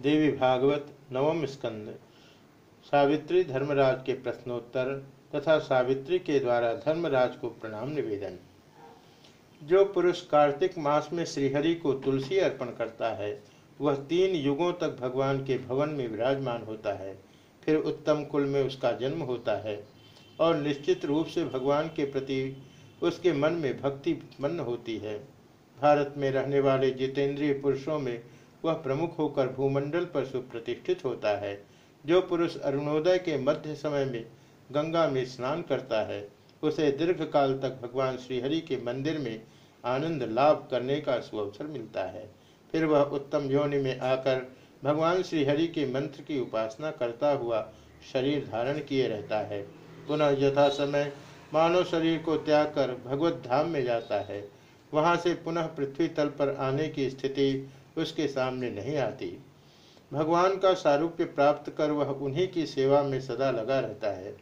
देवी भागवत नवम स्कंद। सावित्री धर्मराज के प्रश्नोत्तर तथा सावित्री के द्वारा धर्मराज को प्रणाम निवेदन। जो पुरुष कार्तिक मास में श्रीहरि को तुलसी अर्पण करता है, वह तीन युगों तक भगवान के भवन में विराजमान होता है। फिर उत्तम कुल में उसका जन्म होता है और निश्चित रूप से भगवान के प्रति उसके मन में भक्ति उत्पन्न होती है। भारत में रहने वाले जितेंद्रीय पुरुषों में वह प्रमुख होकर भूमंडल पर सुप्रतिष्ठित होता है, जो पुरुष अरुणोदय के मध्य समय में गंगा में स्नान करता है, उसे दीर्घ काल तक भगवान श्रीहरि के मंदिर में आनंद लाभ करने का सुअवसर मिलता है। फिर वह उत्तम योनि में आकर भगवान श्रीहरि के मंत्र की उपासना करता हुआ शरीर धारण किए रहता है। पुनः यथा समय मानव शरीर को त्याग कर भगवत धाम में जाता है। वहाँ से पुनः पृथ्वी तल पर आने की स्थिति उसके सामने नहीं आती। भगवान का सारूप्य प्राप्त कर वह उन्हीं की सेवा में सदा लगा रहता है।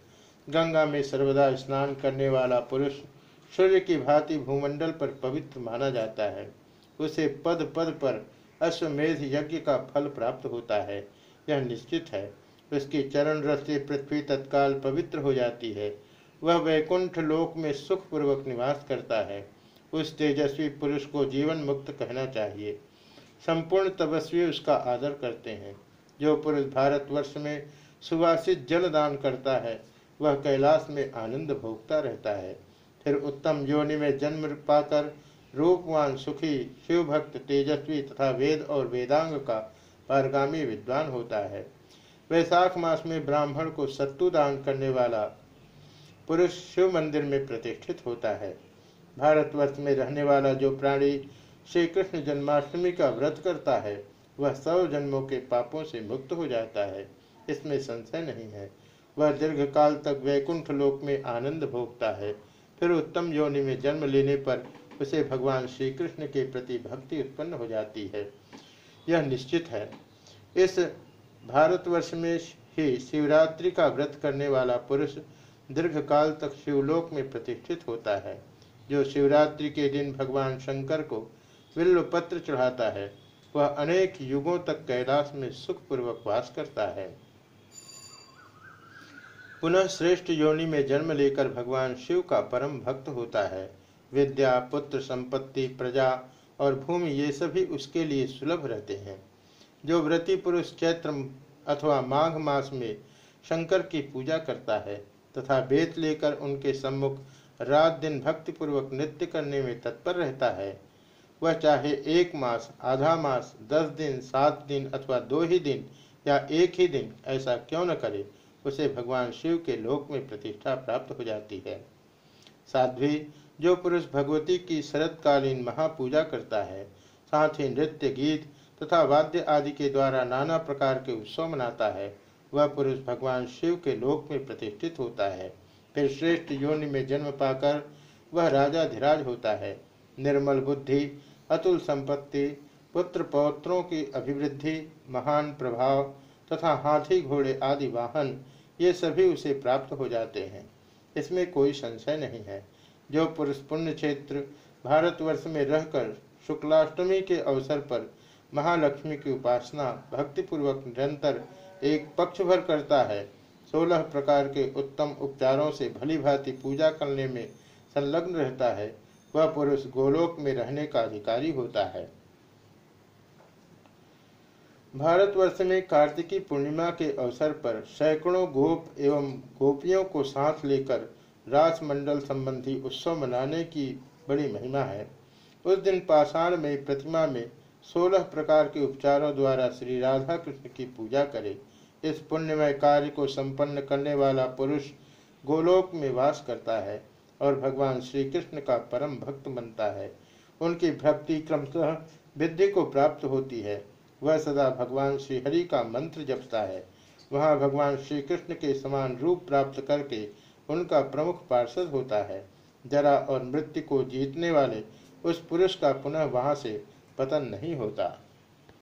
गंगा में सर्वदा स्नान करने वाला पुरुष सूर्य की भांति भूमंडल पर पवित्र माना जाता है। उसे पद पद पर अश्वमेध यज्ञ का फल प्राप्त होता है। यह निश्चित है। उसकी चरण रस से पृथ्वी तत्काल पवित्र हो जाती है। वह वैकुंठ लोक में सुखपूर्वक निवास करता है। उस तेजस्वी पुरुष को जीवन मुक्त कहना चाहिए। संपूर्ण तपस्वी उसका आदर करते हैं। जो पुरुष भारतवर्ष में सुवासित जल दान करता है, वह कैलाश में आनंद भोगता रहता है। फिर उत्तम योनि में जन्म पाकर रूपवान सुखी शिव भक्त तेजस्वी तथा वेद और वेदांग का पारगामी विद्वान होता है। वैशाख मास में ब्राह्मण को सत्तु दान करने वाला पुरुष शिव मंदिर में प्रतिष्ठित होता है। भारतवर्ष में रहने वाला जो प्राणी श्री कृष्ण जन्माष्टमी का व्रत करता है, वह सौ जन्मों के पापों से मुक्त हो जाता है। इसमें संशय नहीं है। वह दीर्घ काल तक वैकुंठ लोक में आनंद भोगता है। फिर उत्तम योनि में जन्म लेने पर उसे भगवान श्री कृष्ण के प्रति भक्ति उत्पन्न हो जाती है। यह निश्चित है। इस भारतवर्ष में ही शिवरात्रि का व्रत करने वाला पुरुष दीर्घ काल तक शिवलोक में प्रतिष्ठित होता है, जो शिवरात्रि के दिन भगवान शंकर को विल्ल पत्र चढ़ाता है। वह अनेक युगों तक कैलाश में सुखपूर्वक वास करता है। पुनः श्रेष्ठ योनि में जन्म लेकर भगवान शिव का परम भक्त होता है। विद्या, पुत्र, संपत्ति, प्रजा और भूमि ये सभी उसके लिए सुलभ रहते हैं। जो व्रति पुरुष चैत्र अथवा माघ मास में शंकर की पूजा करता है तथा बेत लेकर उनके सम्मुख रात दिन भक्तिपूर्वक नृत्य करने में तत्पर रहता है वह चाहे एक मास, आधा मास, दस दिन, सात दिन अथवा दो ही दिन या एक ही दिन, ऐसा क्यों न करे, उसे भगवान शिव के लोक में प्रतिष्ठा प्राप्त हो जाती है। साध्वी, जो पुरुष भगवती की शरतकालीन महापूजा करता है, साथ ही नृत्य गीत तथा वाद्य आदि के द्वारा नाना प्रकार के उत्सव मनाता है, वह पुरुष भगवान शिव के लोक में प्रतिष्ठित होता है। फिर श्रेष्ठ योनि में जन्म पाकर वह राजा धीराज होता है। निर्मल बुद्धि, अतुल संपत्ति, पुत्र पौत्रों की अभिवृद्धि, महान प्रभाव तथा हाथी घोड़े आदि वाहन, ये सभी उसे प्राप्त हो जाते हैं। इसमें कोई संशय नहीं है। जो पुरुष पुण्य क्षेत्र भारतवर्ष में रहकर शुक्लाष्टमी के अवसर पर महालक्ष्मी की उपासना भक्तिपूर्वक निरंतर एक पक्ष भर करता है, सोलह प्रकार के उत्तम उपचारों से भली भांति पूजा करने में संलग्न रहता है। वह पुरुष गोलोक में रहने का अधिकारी होता है। भारतवर्ष में कार्तिकी पूर्णिमा के अवसर पर सैकड़ों गोप एवं गोपियों को साथ लेकर राजमंडल संबंधी उत्सव मनाने की बड़ी महिमा है। उस दिन पाषाण में प्रतिमा में सोलह प्रकार के उपचारों द्वारा श्री राधा कृष्ण की पूजा करे। इस पुण्यमय कार्य को संपन्न करने वाला पुरुष गोलोक में वास करता है। और भगवान श्री कृष्ण का परम भक्त बनता है। उनकी भक्ति क्रमशः विद्धि को प्राप्त होती है। वह सदा भगवान श्री हरि का मंत्र जपता है। वहाँ भगवान श्री कृष्ण के समान रूप प्राप्त करके उनका प्रमुख पार्षद होता है। जरा और मृत्यु को जीतने वाले उस पुरुष का पुनः वहाँ से पतन नहीं होता।